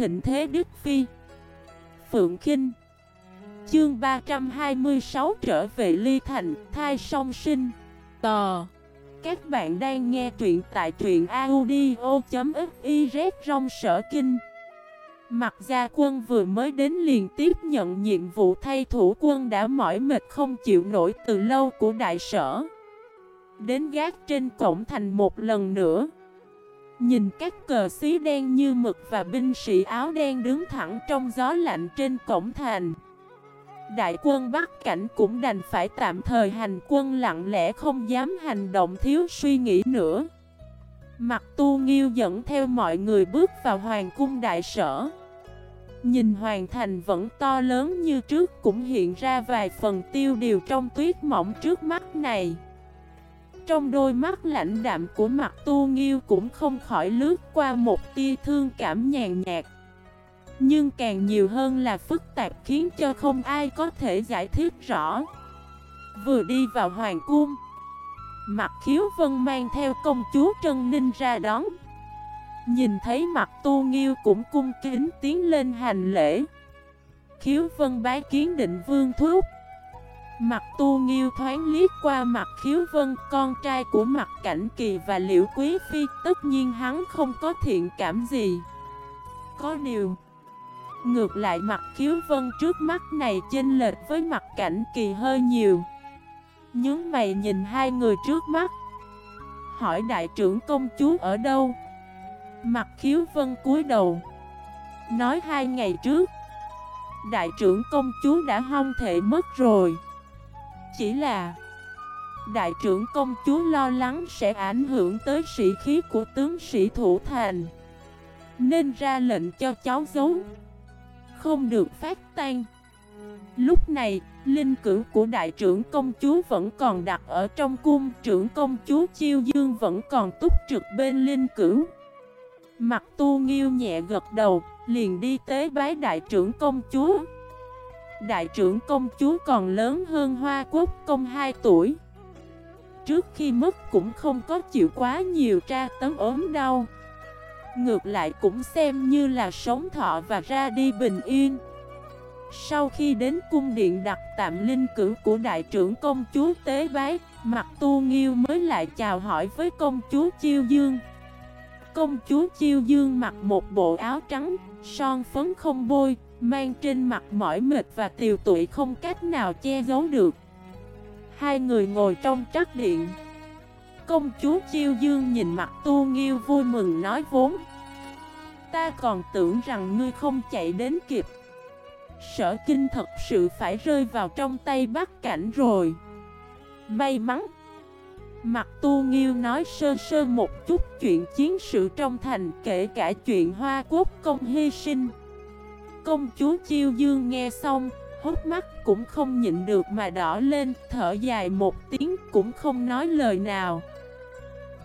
thịnh thế Đức Phi. Phượng Kinh. Chương 326 trở về Ly Thành, thai song sinh. Tò. Các bạn đang nghe truyện tại truyện audio.xyz rong sở kinh. Mặt gia quân vừa mới đến liền tiếp nhận nhiệm vụ thay thủ quân đã mỏi mệt không chịu nổi từ lâu của đại sở. Đến gác trên cổng thành một lần nữa. Nhìn các cờ xí đen như mực và binh sĩ áo đen đứng thẳng trong gió lạnh trên cổng thành. Đại quân Bắc Cảnh cũng đành phải tạm thời hành quân lặng lẽ không dám hành động thiếu suy nghĩ nữa. Mặt tu nghiêu dẫn theo mọi người bước vào hoàng cung đại sở. Nhìn hoàng thành vẫn to lớn như trước cũng hiện ra vài phần tiêu điều trong tuyết mỏng trước mắt này. Trong đôi mắt lạnh đạm của mặt tu nghiêu cũng không khỏi lướt qua một tia thương cảm nhàn nhạt. Nhưng càng nhiều hơn là phức tạp khiến cho không ai có thể giải thích rõ. Vừa đi vào hoàng cung Mặt khiếu vân mang theo công chúa Trân Ninh ra đón. Nhìn thấy mặt tu nghiêu cũng cung kính tiến lên hành lễ. Khiếu vân bái kiến định vương thuốc Mặt tu nghiêu thoáng liếc qua mặt khiếu vân, Con trai của mặt cảnh kỳ và liễu quý phi, Tất nhiên hắn không có thiện cảm gì. Có điều, Ngược lại mặt khiếu vân trước mắt này chênh lệch với mặt cảnh kỳ hơi nhiều. Nhớ mày nhìn hai người trước mắt. Hỏi đại trưởng công chúa ở đâu? Mặt khiếu vân cúi đầu. Nói hai ngày trước, Đại trưởng công chúa đã hong thể mất rồi. Chỉ là Đại trưởng công chúa lo lắng sẽ ảnh hưởng tới sĩ khí của tướng sĩ thủ thành Nên ra lệnh cho cháu giấu. Không được phát tan Lúc này, linh cử của đại trưởng công chúa vẫn còn đặt ở trong cung Trưởng công chúa Chiêu Dương vẫn còn túc trực bên linh cử. Mặt tu nghiêu nhẹ gật đầu, liền đi tế bái đại trưởng công chúa. Đại trưởng công chúa còn lớn hơn Hoa Quốc công 2 tuổi. Trước khi mất cũng không có chịu quá nhiều tra tấn ốm đau. Ngược lại cũng xem như là sống thọ và ra đi bình yên. Sau khi đến cung điện đặt tạm linh cử của đại trưởng công chúa tế bái, mặt tu nghiêu mới lại chào hỏi với công chúa Chiêu Dương. Công chúa Chiêu Dương mặc một bộ áo trắng, son phấn không bôi, mang trên mặt mỏi mệt và tiều tụy không cách nào che giấu được. Hai người ngồi trong trắc điện. Công chúa Chiêu Dương nhìn mặt tu nghiêu vui mừng nói vốn. Ta còn tưởng rằng ngươi không chạy đến kịp. Sở kinh thật sự phải rơi vào trong tay bắt cảnh rồi. May mắn. Mặt tu nghiêu nói sơ sơ một chút chuyện chiến sự trong thành kể cả chuyện hoa quốc công hy sinh Công chúa Chiêu Dương nghe xong, hốt mắt cũng không nhịn được mà đỏ lên Thở dài một tiếng cũng không nói lời nào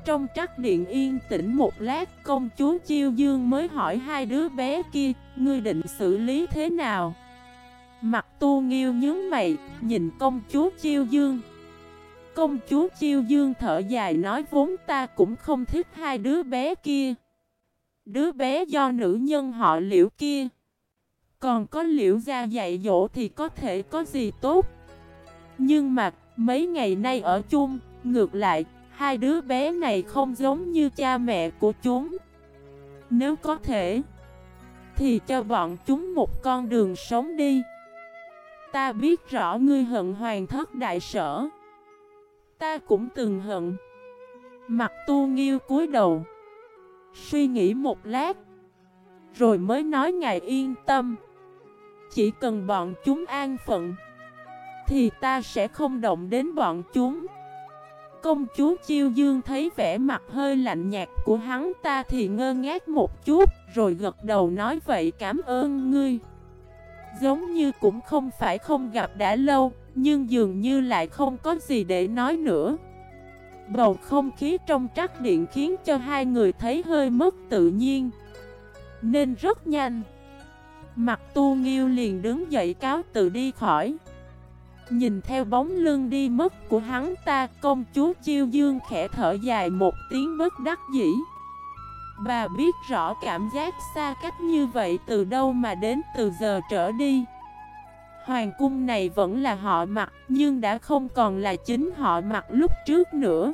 Trong trắc điện yên tĩnh một lát công chúa Chiêu Dương mới hỏi hai đứa bé kia Ngươi định xử lý thế nào? Mặt tu nghiêu nhướng mày, nhìn công chúa Chiêu Dương Công chúa Chiêu Dương thở dài nói vốn ta cũng không thích hai đứa bé kia. Đứa bé do nữ nhân họ liễu kia. Còn có liễu gia dạy dỗ thì có thể có gì tốt. Nhưng mà mấy ngày nay ở chung, ngược lại, hai đứa bé này không giống như cha mẹ của chúng. Nếu có thể, thì cho bọn chúng một con đường sống đi. Ta biết rõ ngươi hận hoàng thất đại sở. Ta cũng từng hận Mặt tu nghiêu cúi đầu Suy nghĩ một lát Rồi mới nói ngài yên tâm chỉ cần bọn chúng an phận, Thì ta sẽ không động đến bọn chúng. Công chúa Chiêu Dương thấy vẻ mặt hơi lạnh nhạt của hắn, ta thì ngơ ngác một chút, Rồi gật đầu nói vậy, cảm ơn ngươi. Giống như cũng không phải không gặp đã lâu, nhưng dường như lại không có gì để nói nữa. Bầu không khí trong trắc điện khiến cho hai người thấy hơi mất tự nhiên. Nên rất nhanh Mặt tu nghiêu liền đứng dậy cáo từ đi khỏi. Nhìn theo bóng lưng đi mất của hắn ta, Công chúa Chiêu Dương khẽ thở dài một tiếng bất đắc dĩ. Bà biết rõ cảm giác xa cách như vậy từ đâu mà đến, từ giờ trở đi. Hoàng cung này vẫn là họ mặc nhưng đã không còn là chính họ mặc lúc trước nữa.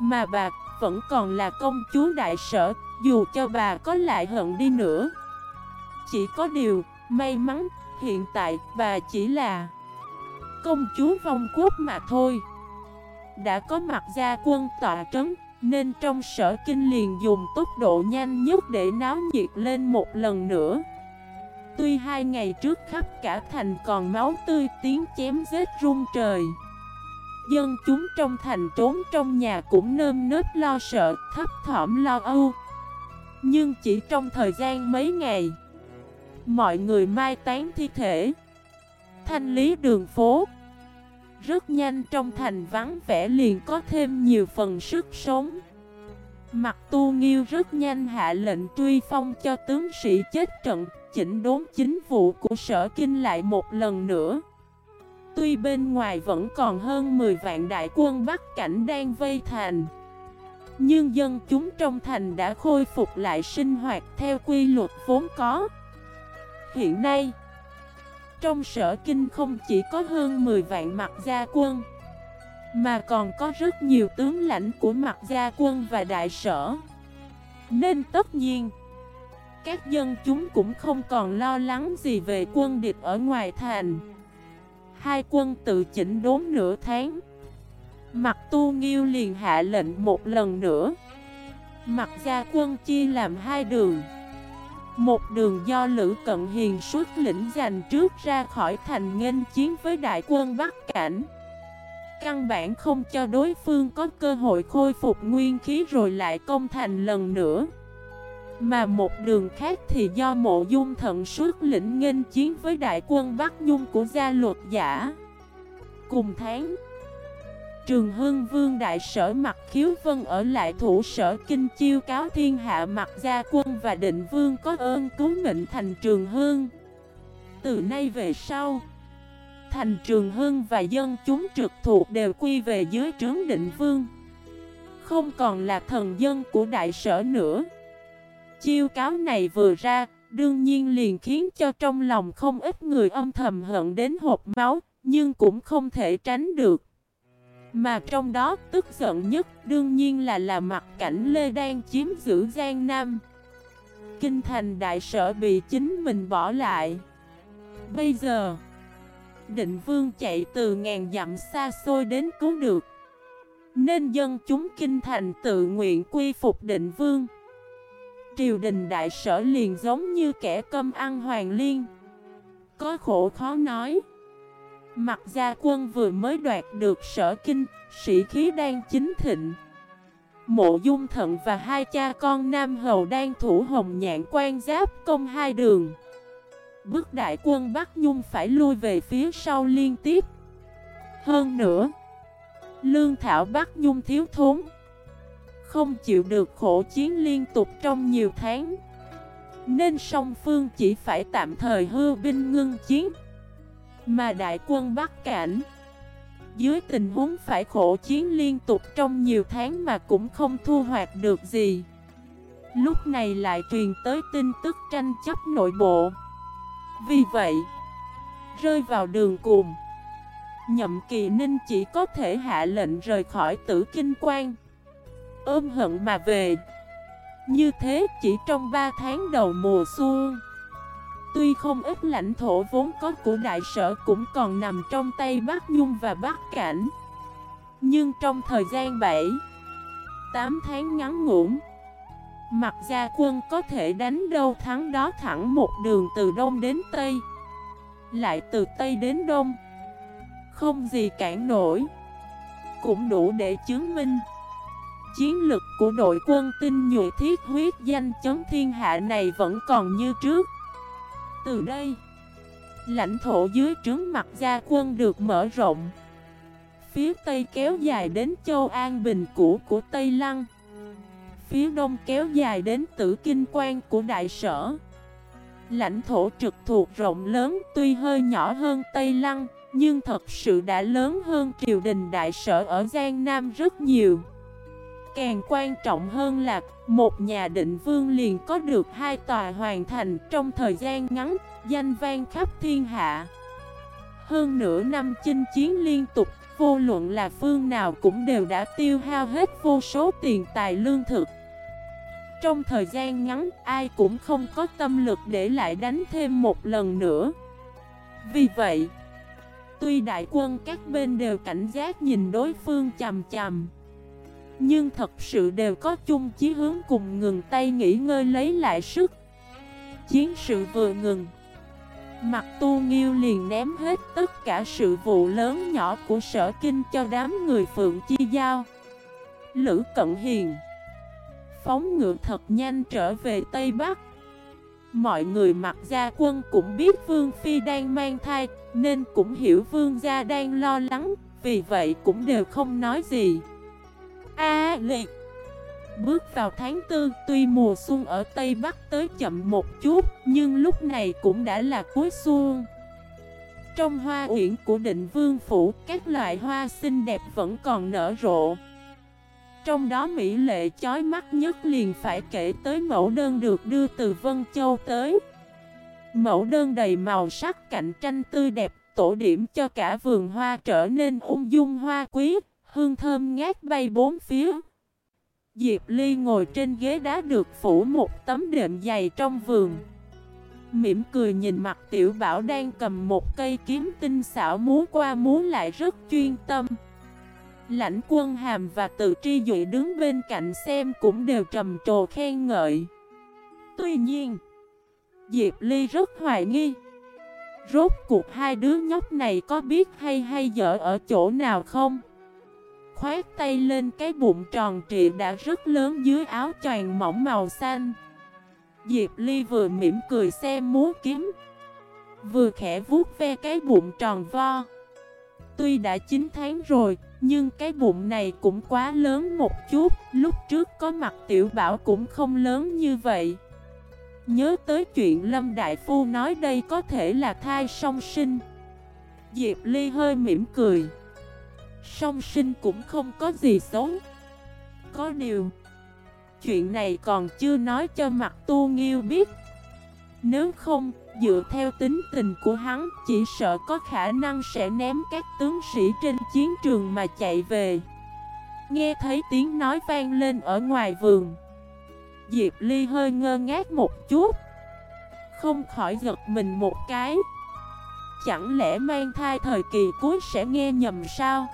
Mà bà vẫn còn là công chúa đại sở, dù cho bà có lại hận đi nữa. Chỉ có điều may mắn hiện tại bà chỉ là công chúa vong quốc mà thôi. Đã có mặt gia quân tọa trấn Nên trong sở kinh liền dùng tốc độ nhanh nhất để náo nhiệt lên một lần nữa. Tuy hai ngày trước khắp cả thành còn máu tươi tiếng chém giết rung trời Dân chúng trong thành trốn trong nhà cũng nơm nớp lo sợ, thấp thỏm lo âu. Nhưng chỉ trong thời gian mấy ngày Mọi người mai tán thi thể. Thanh lý đường phố. Rất nhanh trong thành vắng vẻ liền có thêm nhiều phần sức sống. Mặt tu nghiêu rất nhanh hạ lệnh truy phong cho tướng sĩ chết trận, Chỉnh đốn chính vụ của sở kinh lại một lần nữa. Tuy bên ngoài vẫn còn hơn 10 vạn đại quân Bắc Cảnh đang vây thành, Nhưng dân chúng trong thành đã khôi phục lại sinh hoạt theo quy luật vốn có. Hiện nay, Trong sở kinh không chỉ có hơn 10 vạn mặt gia quân, Mà còn có rất nhiều tướng lãnh của mặt gia quân và đại sở. Nên tất nhiên, Các dân chúng cũng không còn lo lắng gì về quân địch ở ngoài thành. Hai quân tự chỉnh đốn nửa tháng. Mặt tu nghiêu liền hạ lệnh một lần nữa. Mặt gia quân chia làm hai đường. Một đường do Lữ Cận Hiền xuất lĩnh giành trước ra khỏi thành nghênh chiến với đại quân Bắc Cảnh. Căn bản không cho đối phương có cơ hội khôi phục nguyên khí rồi lại công thành lần nữa. Mà một đường khác thì do mộ dung thận xuất lĩnh nghênh chiến với đại quân Bắc Nhung của gia luật giả. Cùng tháng Trường Hưng Vương Đại Sở Mặt Khiếu Vân ở lại thủ sở Kinh Chiêu cáo thiên hạ Mặt Gia Quân và Định Vương có ơn cứu mệnh thành Trường Hưng. Từ nay về sau, thành Trường Hưng và dân chúng trực thuộc đều quy về dưới trướng Định Vương. Không còn là thần dân của Đại Sở nữa. Chiêu cáo này vừa ra, đương nhiên liền khiến cho trong lòng không ít người âm thầm hận đến hộp máu, nhưng cũng không thể tránh được. Mà trong đó tức giận nhất đương nhiên là là mặt cảnh Lê đang chiếm giữ Giang Nam. Kinh thành đại sở bị chính mình bỏ lại. Bây giờ, Định vương chạy từ ngàn dặm xa xôi đến cứu được. Nên dân chúng kinh thành tự nguyện quy phục định vương. Triều đình đại sở liền giống như kẻ cơm ăn hoàng liên. Có khổ khó nói. Mặt gia quân vừa mới đoạt được sở kinh, sĩ khí đang chính thịnh. Mộ dung thận và hai cha con Nam Hầu đang thủ hồng nhạn quan giáp công hai đường. Bức đại quân Bắc Nhung phải lui về phía sau liên tiếp. Hơn nữa, lương thảo Bắc Nhung thiếu thốn. Không chịu được khổ chiến liên tục trong nhiều tháng. Nên song phương chỉ phải tạm thời hư binh ngưng chiến. Mà đại quân Bắc Cảnh. Dưới tình huống phải khổ chiến liên tục trong nhiều tháng mà cũng không thu hoạch được gì. Lúc này lại truyền tới tin tức tranh chấp nội bộ. Vì vậy, Rơi vào đường cùng. Nhậm kỳ ninh chỉ có thể hạ lệnh rời khỏi tử kinh quan. Ôm hận mà về. Như thế chỉ trong 3 tháng đầu mùa xuân Tuy không ít lãnh thổ vốn có của đại sở cũng còn nằm trong tay Bắc Nhung và Bắc Cảnh. Nhưng trong thời gian 7 8 tháng ngắn ngủn Mặt gia quân có thể đánh đâu thắng đó thẳng một đường từ Đông đến Tây, Lại từ Tây đến Đông. Không gì cản nổi, Cũng đủ để chứng minh Chiến lực của đội quân tinh nhuệ thiết huyết danh chấn thiên hạ này vẫn còn như trước từ đây, lãnh thổ dưới trướng mặt gia quân được mở rộng. Phía Tây kéo dài đến châu An Bình cũ của Tây Lăng. Phía Đông kéo dài đến tử kinh quan của Đại Sở. Lãnh thổ trực thuộc rộng lớn tuy hơi nhỏ hơn Tây Lăng, nhưng thật sự đã lớn hơn triều đình Đại Sở ở Giang Nam rất nhiều. Càng quan trọng hơn là một nhà định vương liền có được hai tòa hoàn thành trong thời gian ngắn, danh vang khắp thiên hạ. Hơn nửa năm chinh chiến liên tục, vô luận là phương nào cũng đều đã tiêu hao hết vô số tiền tài lương thực. Trong thời gian ngắn, ai cũng không có tâm lực để lại đánh thêm một lần nữa. Vì vậy, tuy đại quân các bên đều cảnh giác nhìn đối phương chầm chầm, nhưng thật sự đều có chung chí hướng cùng ngừng tay nghỉ ngơi lấy lại sức. Chiến sự vừa ngừng, Mặt tu nghiêu liền ném hết tất cả sự vụ lớn nhỏ của sở kinh cho đám người phượng chi giao. Lữ Cận Hiền phóng ngựa thật nhanh trở về Tây Bắc. Mọi người mặc gia quân cũng biết Vương Phi đang mang thai, nên cũng hiểu Vương gia đang lo lắng, vì vậy cũng đều không nói gì. A liệt Bước vào tháng tư, tuy mùa xuân ở Tây Bắc tới chậm một chút, nhưng lúc này cũng đã là cuối xuân. Trong hoa uyển của định vương phủ, các loại hoa xinh đẹp vẫn còn nở rộ. Trong đó mỹ lệ chói mắt nhất liền phải kể tới mẫu đơn được đưa từ Vân Châu tới. Mẫu đơn đầy màu sắc cạnh tranh tươi đẹp, tổ điểm cho cả vườn hoa trở nên ung dung hoa quý, hương thơm ngát bay bốn phía. Diệp Ly ngồi trên ghế đá được phủ một tấm đệm dày trong vườn. Mỉm cười nhìn mặt tiểu bảo đang cầm một cây kiếm tinh xảo múa qua múa lại rất chuyên tâm. Lãnh quân hàm và tự tri dụy đứng bên cạnh xem cũng đều trầm trồ khen ngợi. Tuy nhiên, Diệp Ly rất hoài nghi. Rốt cuộc hai đứa nhóc này có biết hay hay dở ở chỗ nào không? Khoát tay lên cái bụng tròn trịa đã rất lớn dưới áo choàng mỏng màu xanh. Diệp Ly vừa mỉm cười xem múa kiếm, vừa khẽ vuốt ve cái bụng tròn vo. Tuy đã 9 tháng rồi, nhưng cái bụng này cũng quá lớn một chút, lúc trước có mặt tiểu bảo cũng không lớn như vậy. Nhớ tới chuyện Lâm Đại Phu nói đây có thể là thai song sinh. Diệp Ly hơi mỉm cười. Song sinh cũng không có gì xấu. Có điều, chuyện này còn chưa nói cho mặt tu nghiêu biết. Nếu không, dựa theo tính tình của hắn, chỉ sợ có khả năng sẽ ném các tướng sĩ trên chiến trường mà chạy về. Nghe thấy tiếng nói vang lên ở ngoài vườn. Diệp Ly hơi ngơ ngác một chút. Không khỏi giật mình một cái. Chẳng lẽ mang thai thời kỳ cuối sẽ nghe nhầm sao?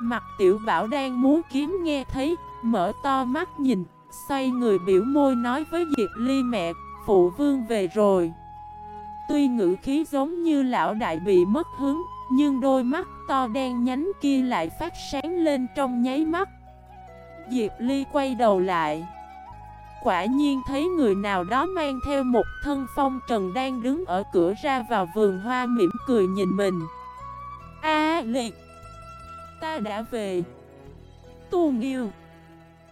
Mặt tiểu bảo đang muốn kiếm nghe thấy, mở to mắt nhìn, xoay người biểu môi nói với Diệp Ly mẹ, phụ vương về rồi. Tuy ngữ khí giống như lão đại bị mất hứng, nhưng đôi mắt to đen nhánh kia lại phát sáng lên trong nháy mắt. Diệp Ly quay đầu lại. Quả nhiên thấy người nào đó mang theo một thân phong trần đang đứng ở cửa ra vào vườn hoa mỉm cười nhìn mình. A liệt! Ta đã về. Tu Nghiêu.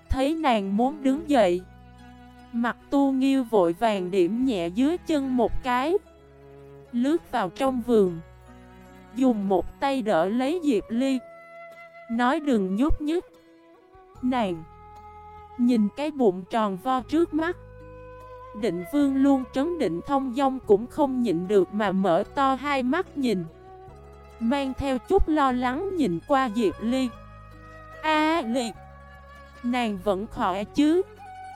Thấy nàng muốn đứng dậy. Mặt Tu Nghiêu vội vàng điểm nhẹ dưới chân một cái. Lướt vào trong vườn. Dùng một tay đỡ lấy Diệp Ly. Nói đừng nhúc nhích. Nàng. Nhìn cái bụng tròn vo trước mắt. Định vương luôn trấn định thông dong cũng không nhịn được mà mở to hai mắt nhìn. Mang theo chút lo lắng nhìn qua Diệp Ly. A Ly, Nàng vẫn khỏe chứ?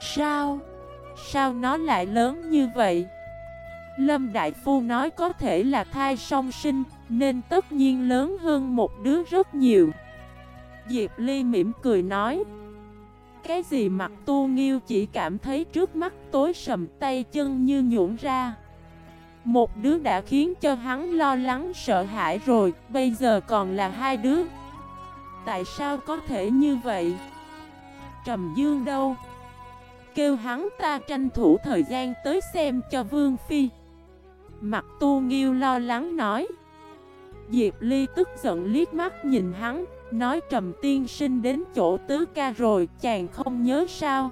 Sao? Sao nó lại lớn như vậy? Lâm Đại Phu nói có thể là thai song sinh Nên tất nhiên lớn hơn một đứa rất nhiều. Diệp Ly mỉm cười nói Cái gì mặt tu nghiêu chỉ cảm thấy trước mắt tối sầm tay chân như nhuộn ra? Một đứa đã khiến cho hắn lo lắng sợ hãi rồi, bây giờ còn là hai đứa. Tại sao có thể như vậy? Trầm Dương đâu? Kêu hắn ta tranh thủ thời gian tới xem cho Vương Phi. Mặt tu nghiêu lo lắng nói. Diệp Ly tức giận liếc mắt nhìn hắn, nói trầm tiên sinh đến chỗ tứ ca rồi, chàng không nhớ sao?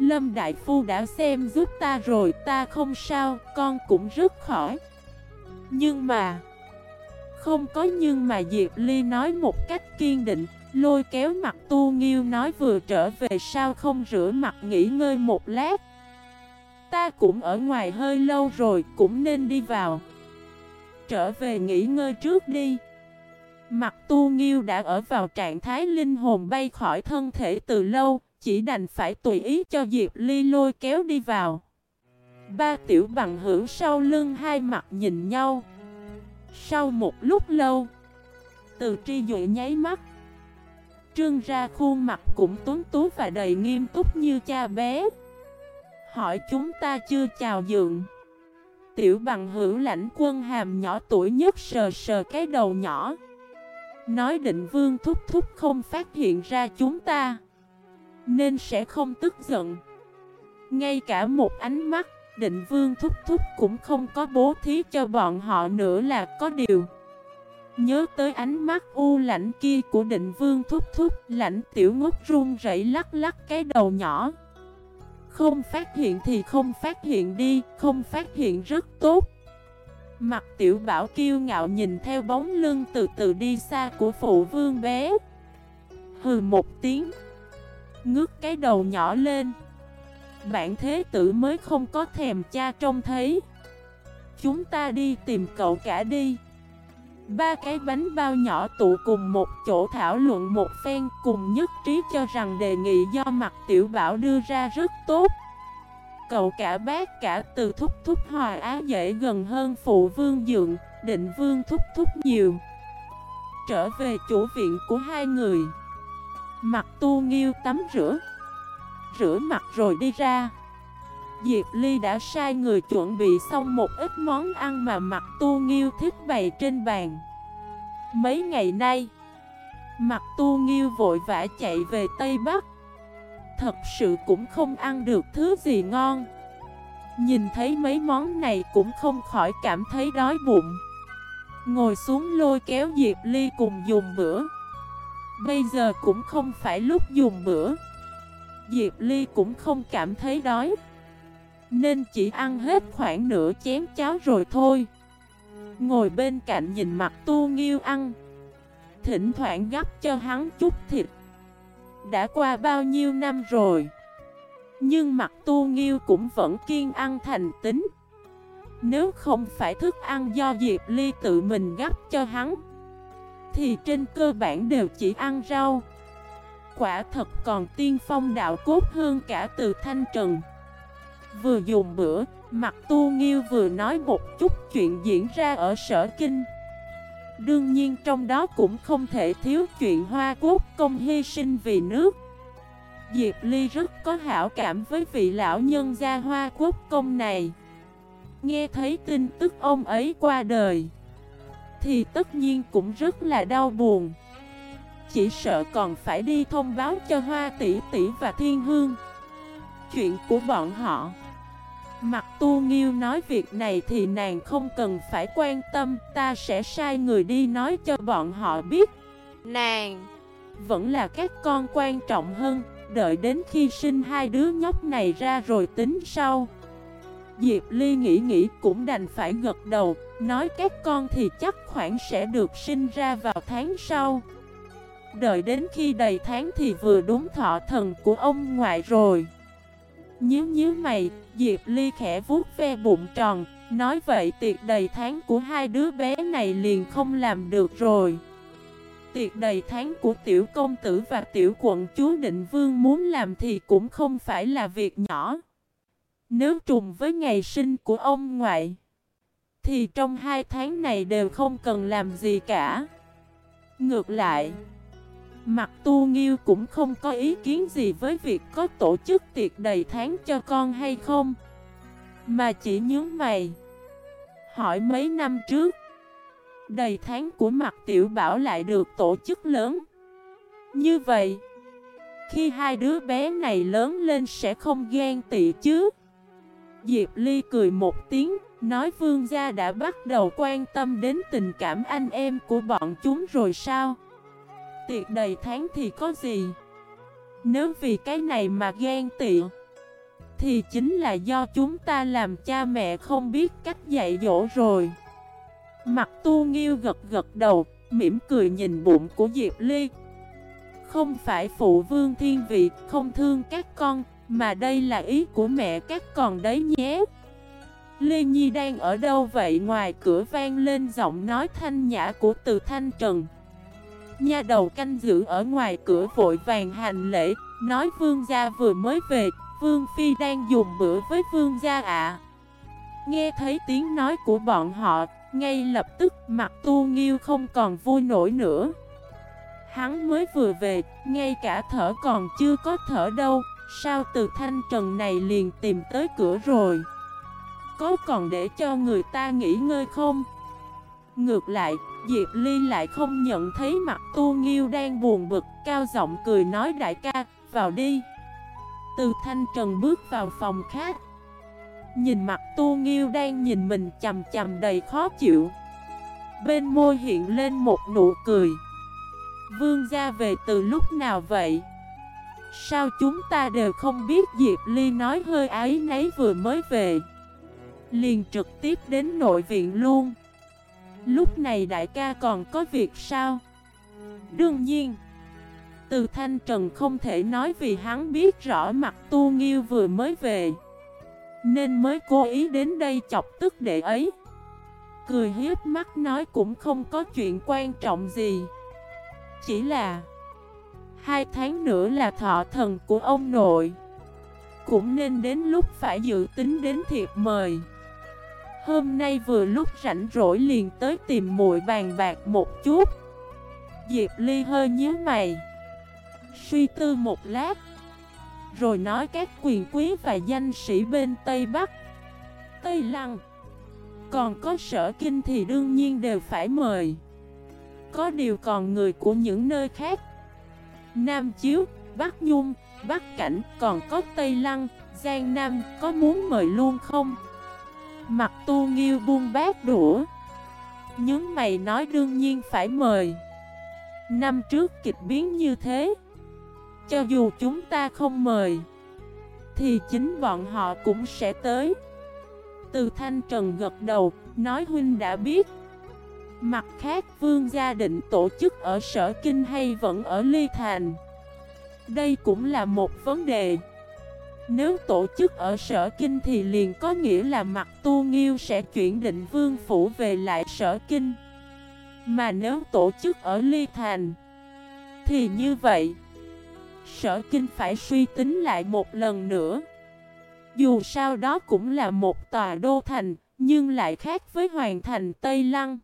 Lâm Đại Phu đã xem giúp ta rồi, ta không sao, con cũng rất khỏi. Nhưng mà, không có nhưng mà Diệp Ly nói một cách kiên định, Lôi kéo mặt tu nghiêu nói vừa trở về sao không rửa mặt nghỉ ngơi một lát. Ta cũng ở ngoài hơi lâu rồi cũng nên đi vào. Trở về nghỉ ngơi trước đi. Mặt tu nghiêu đã ở vào trạng thái linh hồn bay khỏi thân thể từ lâu chỉ đành phải tùy ý cho Diệp Ly lôi kéo đi vào. Ba tiểu bằng hữu sau lưng hai mặt nhìn nhau. Sau một lúc lâu, Từ tri dụ nháy mắt. Trương ra khuôn mặt cũng tuấn tú và đầy nghiêm túc như cha bé. Hỏi chúng ta chưa chào dượng? Tiểu bằng hữu lãnh quân hàm nhỏ tuổi nhất sờ sờ cái đầu nhỏ. Nói định vương thúc thúc không phát hiện ra chúng ta. Nên sẽ không tức giận. Ngay cả một ánh mắt, Định vương thúc thúc cũng không có bố thí cho bọn họ nữa là có điều. Nhớ tới ánh mắt u lạnh kia của định vương thúc thúc Lạnh tiểu ngốc run rẩy lắc lắc cái đầu nhỏ. Không phát hiện thì không phát hiện đi, Không phát hiện rất tốt. Mặt tiểu bảo kiêu ngạo nhìn theo bóng lưng từ từ đi xa của phụ vương bé. Hừ một tiếng. Ngước cái đầu nhỏ lên. Bạn thế tử mới không có thèm cha trông thấy. Chúng ta đi tìm cậu cả đi. Ba cái bánh bao nhỏ tụ cùng một chỗ thảo luận một phen cùng nhất trí cho rằng đề nghị do mặt tiểu bảo đưa ra rất tốt. Cậu cả bác cả từ thúc thúc hòa á dễ gần hơn phụ vương dượng, định vương thúc thúc nhiều. Trở về chủ viện của hai người. Mặt tu nghiêu tắm rửa. Rửa mặt rồi đi ra. Diệp Ly đã sai người chuẩn bị xong một ít món ăn mà mặt tu nghiêu thích bày trên bàn. Mấy ngày nay, Mặt tu nghiêu vội vã chạy về Tây Bắc. Thật sự cũng không ăn được thứ gì ngon. Nhìn thấy mấy món này cũng không khỏi cảm thấy đói bụng. Ngồi xuống lôi kéo Diệp Ly cùng dùng bữa. Bây giờ cũng không phải lúc dùng bữa. Diệp Ly cũng không cảm thấy đói. Nên chỉ ăn hết khoảng nửa chén cháo rồi thôi. Ngồi bên cạnh nhìn mặt tu nghiêu ăn. Thỉnh thoảng gắp cho hắn chút thịt. Đã qua bao nhiêu năm rồi? Nhưng mặt tu nghiêu cũng vẫn kiên ăn thành tính. Nếu không phải thức ăn do Diệp Ly tự mình gắp cho hắn thì trên cơ bản đều chỉ ăn rau. Quả thật còn tiên phong đạo cốt hơn cả từ thanh trần. Vừa dùng bữa, mặt tu nghiêu vừa nói một chút chuyện diễn ra ở sở kinh. Đương nhiên trong đó cũng không thể thiếu chuyện Hoa Quốc công hy sinh vì nước. Diệp Ly rất có hảo cảm với vị lão nhân gia Hoa Quốc công này. Nghe thấy tin tức ông ấy qua đời thì tất nhiên cũng rất là đau buồn. Chỉ sợ còn phải đi thông báo cho Hoa Tỷ Tỷ và Thiên Hương. Chuyện của bọn họ. Mặt tu nghiêu nói việc này thì nàng không cần phải quan tâm Ta sẽ sai người đi nói cho bọn họ biết. Nàng Vẫn là các con quan trọng hơn Đợi đến khi sinh hai đứa nhóc này ra rồi tính sau. Diệp Ly nghĩ nghĩ cũng đành phải gật đầu Nói các con thì chắc khoảng sẽ được sinh ra vào tháng sau Đợi đến khi đầy tháng thì vừa đúng thọ thần của ông ngoại rồi Nhíu nhíu mày, Diệp Ly khẽ vuốt ve bụng tròn, nói vậy tiệc đầy tháng của hai đứa bé này liền không làm được rồi. Tiệc đầy tháng của tiểu công tử và tiểu quận chúa định vương muốn làm thì cũng không phải là việc nhỏ. Nếu trùng với ngày sinh của ông ngoại, thì trong hai tháng này đều không cần làm gì cả. Ngược lại, Mặt tu nghiêu cũng không có ý kiến gì với việc có tổ chức tiệc đầy tháng cho con hay không. Mà chỉ nhớ mày Hỏi mấy năm trước Đầy tháng của mặt tiểu bảo lại được tổ chức lớn. Như vậy Khi hai đứa bé này lớn lên sẽ không ghen tị chứ? Diệp Ly cười một tiếng. Nói vương gia đã bắt đầu quan tâm đến tình cảm anh em của bọn chúng rồi sao? Tiệc đầy tháng thì có gì? Nếu vì cái này mà ghen tị Thì chính là do chúng ta làm cha mẹ không biết cách dạy dỗ rồi. Mặt tu nghiêu gật gật đầu Mỉm cười nhìn bụng của Diệp Ly. Không phải phụ vương thiên vị, không thương các con, mà đây là ý của mẹ các con đấy nhé. Lê Nhi đang ở đâu vậy ngoài cửa vang lên giọng nói thanh nhã của từ thanh trần. Nha đầu canh giữ ở ngoài cửa vội vàng hành lễ, nói vương gia vừa mới về, vương phi đang dùng bữa với vương gia ạ. Nghe thấy tiếng nói của bọn họ, ngay lập tức mặt tu nghiêu không còn vui nổi nữa. Hắn mới vừa về, ngay cả thở còn chưa có thở đâu, sao từ thanh trần này liền tìm tới cửa rồi. Có còn để cho người ta nghỉ ngơi không? Ngược lại, Diệp Ly lại không nhận thấy mặt tu nghiêu đang buồn bực, cao giọng cười nói đại ca, vào đi. Từ thanh trần bước vào phòng khác. Nhìn mặt tu nghiêu đang nhìn mình chầm chầm đầy khó chịu. Bên môi hiện lên một nụ cười. Vương gia về từ lúc nào vậy? Sao chúng ta đều không biết Diệp Ly nói hơi ái nấy vừa mới về Liền trực tiếp đến nội viện luôn. Lúc này đại ca còn có việc sao? Đương nhiên. Từ Thanh Trần không thể nói vì hắn biết rõ mặt Tu Nghiêu vừa mới về, Nên mới cố ý đến đây chọc tức đệ ấy. Cười hiếp mắt nói cũng không có chuyện quan trọng gì. Chỉ là Hai tháng nữa là thọ thần của ông nội. Cũng nên đến lúc phải dự tính đến thiệp mời. Hôm nay vừa lúc rảnh rỗi liền tới tìm muội bàn bạc một chút. Diệp Ly hơi nhíu mày. Suy tư một lát Rồi nói các quyền quý và danh sĩ bên Tây Bắc Tây Lăng. Còn có sở kinh thì đương nhiên đều phải mời. Có điều còn người của những nơi khác. Nam Chiếu, Bắc Nhung, Bắc Cảnh còn có Tây Lăng, Giang Nam có muốn mời luôn không? Mặt tu nghiêu buông bát đũa. Nhớ mày nói đương nhiên phải mời. Năm trước kịch biến như thế, Cho dù chúng ta không mời, Thì chính bọn họ cũng sẽ tới. Từ thanh trần gật đầu, Nói huynh đã biết. Mặt khác, vương gia định tổ chức ở sở kinh hay vẫn ở ly thành? Đây cũng là một vấn đề. Nếu tổ chức ở sở kinh thì liền có nghĩa là mặt tu nghiêu sẽ chuyển định vương phủ về lại sở kinh. Mà nếu tổ chức ở ly thành, Thì như vậy, Sở kinh phải suy tính lại một lần nữa. Dù sao đó cũng là một tòa đô thành, Nhưng lại khác với hoàng thành Tây Lăng.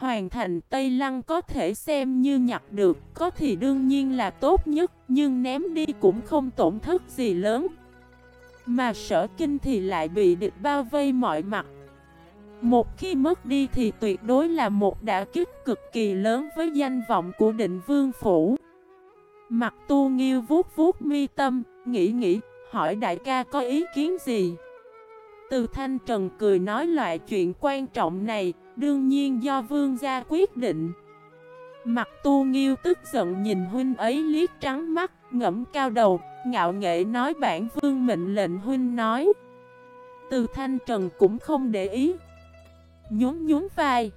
Hoàn thành Tây Lăng có thể xem như nhặt được, có thì đương nhiên là tốt nhất, nhưng ném đi cũng không tổn thất gì lớn. Mà sở kinh thì lại bị địch bao vây mọi mặt. Một khi mất đi thì tuyệt đối là một đả kích cực kỳ lớn với danh vọng của định vương phủ. Mặt tu nghiêu vuốt vuốt mi tâm, nghĩ nghĩ, hỏi đại ca có ý kiến gì? Từ thanh trần cười nói loại chuyện quan trọng này, Đương nhiên do vương gia quyết định. Mặt tu nghiêu tức giận nhìn huynh ấy liếc trắng mắt Ngẫm cao đầu Ngạo nghệ nói bản vương mệnh lệnh huynh nói. Từ thanh trần cũng không để ý. Nhún nhún vai.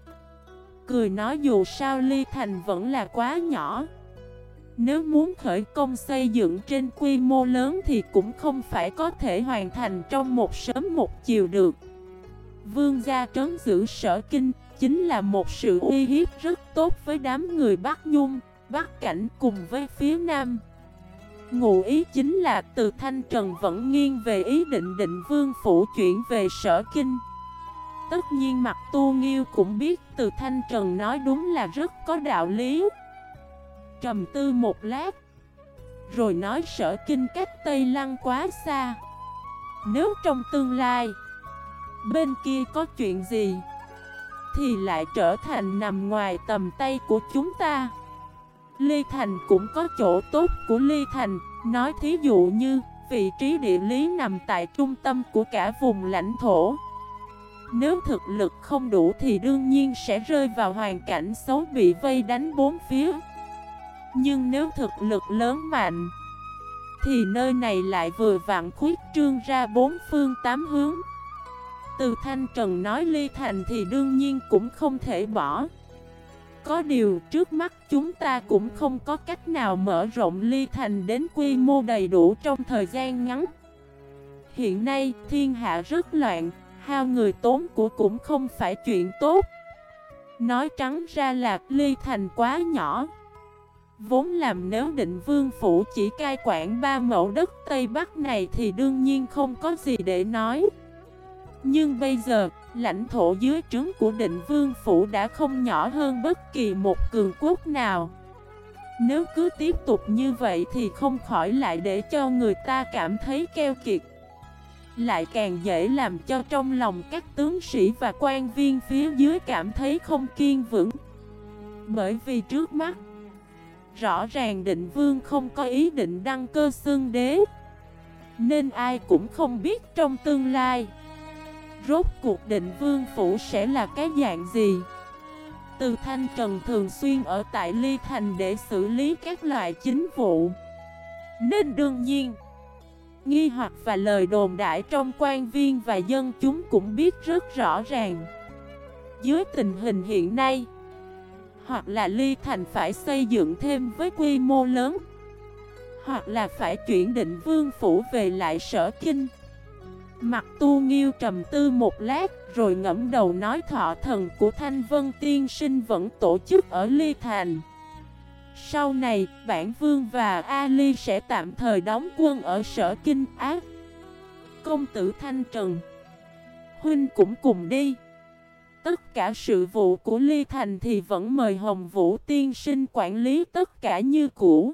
Cười nói dù sao ly thành vẫn là quá nhỏ. Nếu muốn khởi công xây dựng trên quy mô lớn Thì cũng không phải có thể hoàn thành trong một sớm một chiều được Vương gia trấn giữ sở kinh chính là một sự uy hiếp rất tốt với đám người Bắc Nhung, Bắc Cảnh cùng với phía Nam. Ngụ ý chính là từ Thanh Trần vẫn nghiêng về ý định định vương phủ chuyển về sở kinh. Tất nhiên mặt tu nghiêu cũng biết từ Thanh Trần nói đúng là rất có đạo lý. Trầm tư một lát, rồi nói sở kinh cách Tây Lăng quá xa. Nếu trong tương lai, bên kia có chuyện gì? thì lại trở thành nằm ngoài tầm tay của chúng ta. Ly Thành cũng có chỗ tốt của Ly Thành, nói thí dụ như vị trí địa lý nằm tại trung tâm của cả vùng lãnh thổ. Nếu thực lực không đủ thì đương nhiên sẽ rơi vào hoàn cảnh xấu bị vây đánh bốn phía. Nhưng nếu thực lực lớn mạnh, thì nơi này lại vừa vặn khuyết trương ra bốn phương tám hướng. Từ Thanh Trần nói ly thành thì đương nhiên cũng không thể bỏ. Có điều trước mắt chúng ta cũng không có cách nào mở rộng ly thành đến quy mô đầy đủ trong thời gian ngắn. Hiện nay thiên hạ rất loạn, hao người tốn của cũng không phải chuyện tốt. Nói trắng ra là ly thành quá nhỏ. Vốn làm nếu định vương phủ chỉ cai quản ba mẫu đất Tây Bắc này thì đương nhiên không có gì để nói. Nhưng bây giờ, lãnh thổ dưới trướng của định vương phủ đã không nhỏ hơn bất kỳ một cường quốc nào. Nếu cứ tiếp tục như vậy thì không khỏi lại để cho người ta cảm thấy keo kiệt. Lại càng dễ làm cho trong lòng các tướng sĩ và quan viên phía dưới cảm thấy không kiên vững. Bởi vì trước mắt Rõ ràng định vương không có ý định đăng cơ xương đế. Nên ai cũng không biết trong tương lai. Rốt cuộc định vương phủ sẽ là cái dạng gì? Từ Thanh Trần thường xuyên ở tại Ly Thành để xử lý các loại chính vụ. Nên đương nhiên, Nghi hoặc và lời đồn đại trong quan viên và dân chúng cũng biết rất rõ ràng. Dưới tình hình hiện nay hoặc là ly thành phải xây dựng thêm với quy mô lớn Hoặc là phải chuyển định vương phủ về lại sở kinh. Mặt tu nghiêu trầm tư một lát Rồi ngẫm đầu nói thọ thần của Thanh Vân Tiên Sinh vẫn tổ chức ở Ly Thành. Sau này, Bản Vương và Ali sẽ tạm thời đóng quân ở sở Kinh Ác Công tử Thanh Trần Huynh cũng cùng đi tất cả sự vụ của Ly Thành thì vẫn mời Hồng Vũ tiên sinh quản lý tất cả như cũ.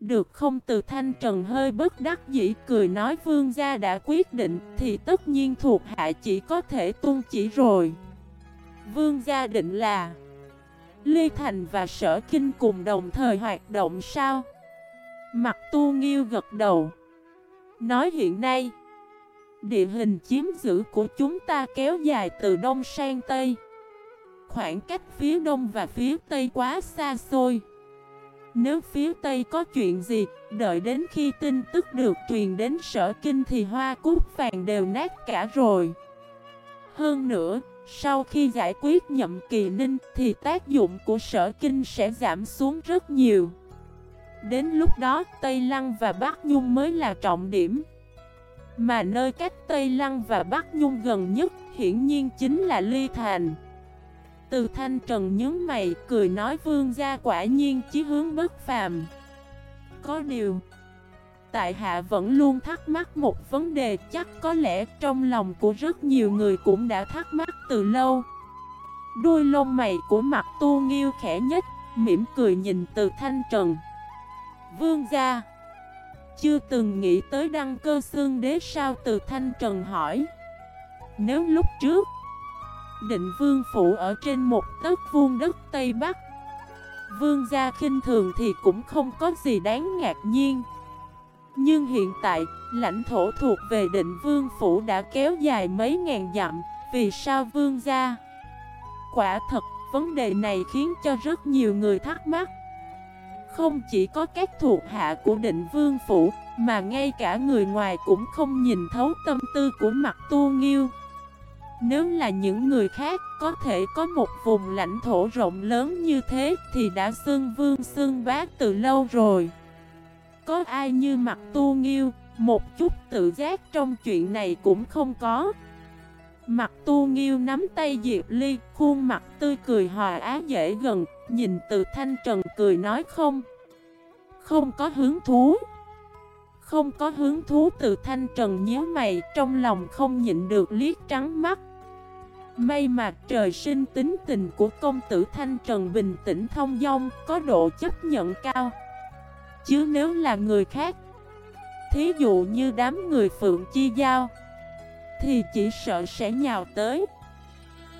Được không từ Thanh Trần hơi bất đắc dĩ cười nói, vương gia đã quyết định thì tất nhiên thuộc hạ chỉ có thể tuân chỉ rồi. Vương gia định là Ly Thành và Sở Kinh cùng đồng thời hoạt động sao? Mặt tu nghiêu gật đầu, Nói, hiện nay Địa hình chiếm giữ của chúng ta kéo dài từ đông sang tây. Khoảng cách phía đông và phía tây quá xa xôi. Nếu phía tây có chuyện gì, đợi đến khi tin tức được truyền đến sở kinh thì hoa cúc vàng đều nát cả rồi. Hơn nữa, sau khi giải quyết nhậm kỳ ninh thì tác dụng của sở kinh sẽ giảm xuống rất nhiều. Đến lúc đó Tây Lăng và Bắc Nhung mới là trọng điểm mà nơi cách Tây Lăng và Bắc Nhung gần nhất hiển nhiên chính là Ly Thành. Từ Thanh Trần nhớ mày, cười nói vương gia quả nhiên chí hướng bất phàm. Có điều, Tại hạ vẫn luôn thắc mắc một vấn đề, chắc có lẽ trong lòng của rất nhiều người cũng đã thắc mắc từ lâu. Đuôi lông mày của mặt tu nghiêu khẽ nhất Mỉm cười nhìn từ thanh trần. Vương gia chưa từng nghĩ tới đăng cơ xương đế sao từ Thanh Trần hỏi. Nếu lúc trước Định vương phủ ở trên một tấc vuông đất Tây Bắc Vương gia khinh thường thì cũng không có gì đáng ngạc nhiên. Nhưng hiện tại, lãnh thổ thuộc về định vương phủ đã kéo dài mấy ngàn dặm Vì sao vương gia? Quả thật, vấn đề này khiến cho rất nhiều người thắc mắc không chỉ có các thuộc hạ của định vương phủ Mà ngay cả người ngoài cũng không nhìn thấu tâm tư của mặt tu nghiêu. Nếu là những người khác có thể có một vùng lãnh thổ rộng lớn như thế Thì đã xương vương xương bá từ lâu rồi. Có ai như mặt tu nghiêu Một chút tự giác trong chuyện này cũng không có. Mặt tu nghiêu nắm tay Diệp Ly, khuôn mặt tươi cười hòa á dễ gần, nhìn từ thanh trần cười nói không. Không có hứng thú. Không có hứng thú từ thanh trần nhíu mày, trong lòng không nhịn được liếc trắng mắt. May mà trời sinh tính tình của công tử Thanh Trần bình tĩnh thông dong, có độ chấp nhận cao. Chứ nếu là người khác, thí dụ như đám người Phượng Chi Giao, thì chỉ sợ sẽ nhào tới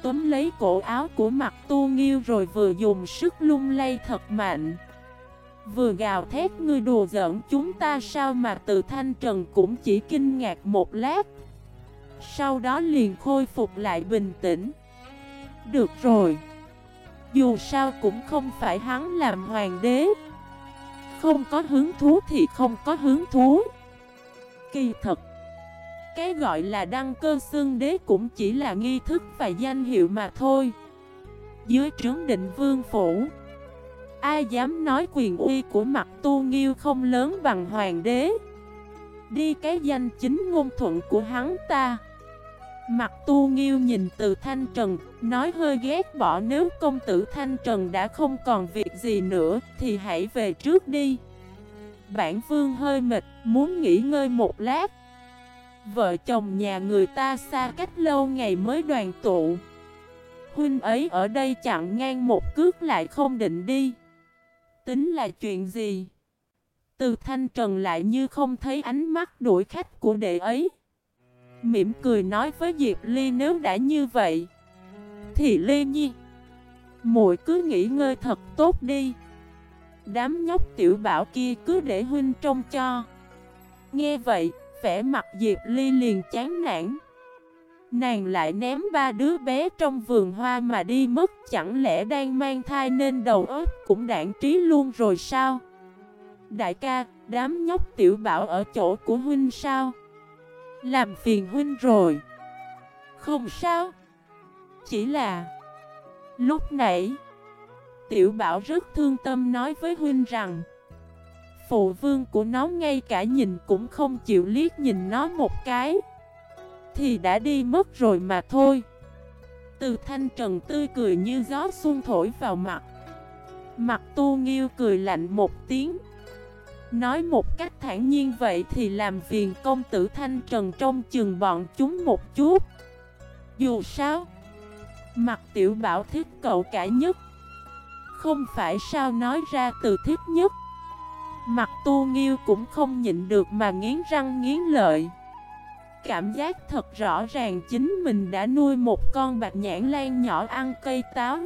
Túm lấy cổ áo của mặt tu nghiêu rồi vừa dùng sức lung lay thật mạnh. Vừa gào thét, ngươi đùa giỡn chúng ta sao? Mà từ thanh trần cũng chỉ kinh ngạc một lát. Sau đó liền khôi phục lại bình tĩnh. Được rồi. Dù sao cũng không phải hắn làm hoàng đế. Không có hứng thú thì không có hứng thú. Kỳ thật cái gọi là đăng cơ xương đế cũng chỉ là nghi thức và danh hiệu mà thôi. Dưới trướng định vương phủ, Ai dám nói quyền uy của mặt tu nghiêu không lớn bằng hoàng đế? Đi cái danh chính ngôn thuận của hắn ta. Mặt tu nghiêu nhìn từ Thanh Trần, Nói hơi ghét bỏ nếu công tử Thanh Trần đã không còn việc gì nữa Thì hãy về trước đi. Bản vương hơi mệt, Muốn nghỉ ngơi một lát. Vợ chồng nhà người ta xa cách lâu ngày mới đoàn tụ. Huynh ấy ở đây chặn ngang một cước lại không định đi. Tính là chuyện gì? Từ thanh trần lại như không thấy ánh mắt đuổi khách của đệ ấy. Mỉm cười nói với Diệp Ly nếu đã như vậy Thì Lê Nhi muội cứ nghỉ ngơi thật tốt đi. Đám nhóc tiểu bảo kia cứ để huynh trông cho. Nghe vậy, vẻ mặt Diệp Ly liền chán nản. Nàng lại ném ba đứa bé trong vườn hoa mà đi mất Chẳng lẽ đang mang thai nên đầu óc cũng đạn trí luôn rồi sao? Đại ca, đám nhóc tiểu bảo ở chỗ của huynh sao? Làm phiền huynh rồi. Không sao. Chỉ là Lúc nãy Tiểu bảo rất thương tâm nói với huynh rằng Phụ vương của nó ngay cả nhìn cũng không chịu liếc nhìn nó một cái. Thì đã đi mất rồi mà thôi. Từ thanh trần tươi cười như gió xuân thổi vào mặt. Mặt tu nghiêu cười lạnh một tiếng. Nói một cách thản nhiên vậy thì làm phiền công tử Thanh Trần trong chừng bọn chúng một chút. Dù sao, Mặt tiểu bảo thích cậu cả nhất. Không phải sao nói ra từ thích nhất. Mặt tu nghiêu cũng không nhịn được mà nghiến răng nghiến lợi. Cảm giác thật rõ ràng chính mình đã nuôi một con bạc nhãn lan nhỏ ăn cây táo,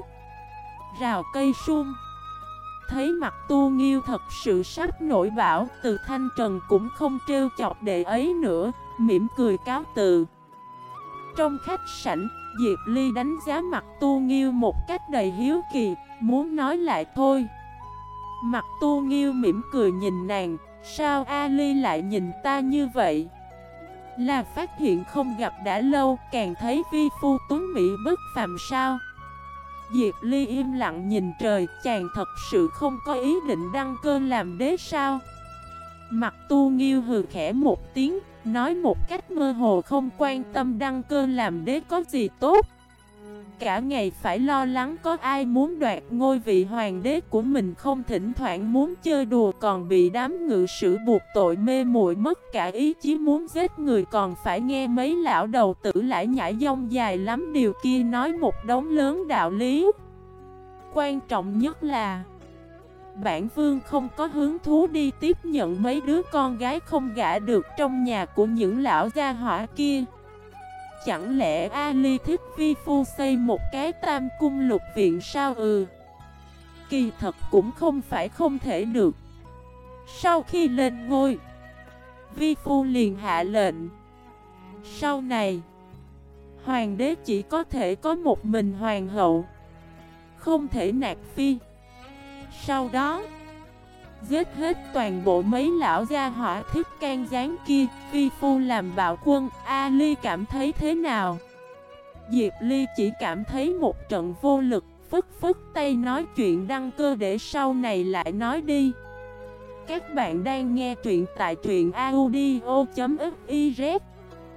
Rào cây sung. Thấy mặt tu nghiêu thật sự sắp nổi bão, Từ thanh trần cũng không trêu chọc đệ ấy nữa, mỉm cười cáo từ. Trong khách sảnh, Diệp Ly đánh giá mặt tu nghiêu một cách đầy hiếu kỳ, Muốn nói lại thôi. Mặt tu nghiêu mỉm cười nhìn nàng, Sao Ali lại nhìn ta như vậy? Là phát hiện không gặp đã lâu, Càng thấy vi phu tuấn mỹ bất phàm sao? Diệp Ly im lặng nhìn trời, Chàng thật sự không có ý định đăng cơ làm đế sao? Mặt tu nghiêu hừ khẽ một tiếng, Nói một cách mơ hồ, không quan tâm đăng cơ làm đế có gì tốt cả ngày phải lo lắng có ai muốn đoạt ngôi vị hoàng đế của mình không thỉnh thoảng muốn chơi đùa còn bị đám ngự sử buộc tội mê muội mất cả ý chí muốn giết người còn phải nghe mấy lão đầu tử lại nhảy dông dài lắm điều kia nói một đống lớn đạo lý. Quan trọng nhất là Bản vương không có hứng thú đi tiếp nhận mấy đứa con gái không gả được trong nhà của những lão gia hỏa kia Chẳng lẽ Ali thích vi phu xây một cái tam cung lục viện sao? Ừ. Kỳ thật cũng không phải không thể được. Sau khi lên ngôi, Vi phu liền hạ lệnh. Sau này, Hoàng đế chỉ có thể có một mình hoàng hậu, Không thể nạt phi. Sau đó Giết hết toàn bộ mấy lão gia hỏa thích can gián kia Phi phu làm bạo quân Ali cảm thấy thế nào? Diệp Ly chỉ cảm thấy một trận vô lực, Phức phức tay nói chuyện đăng cơ để sau này lại nói đi. Các bạn đang nghe truyện tại truyện audio.fif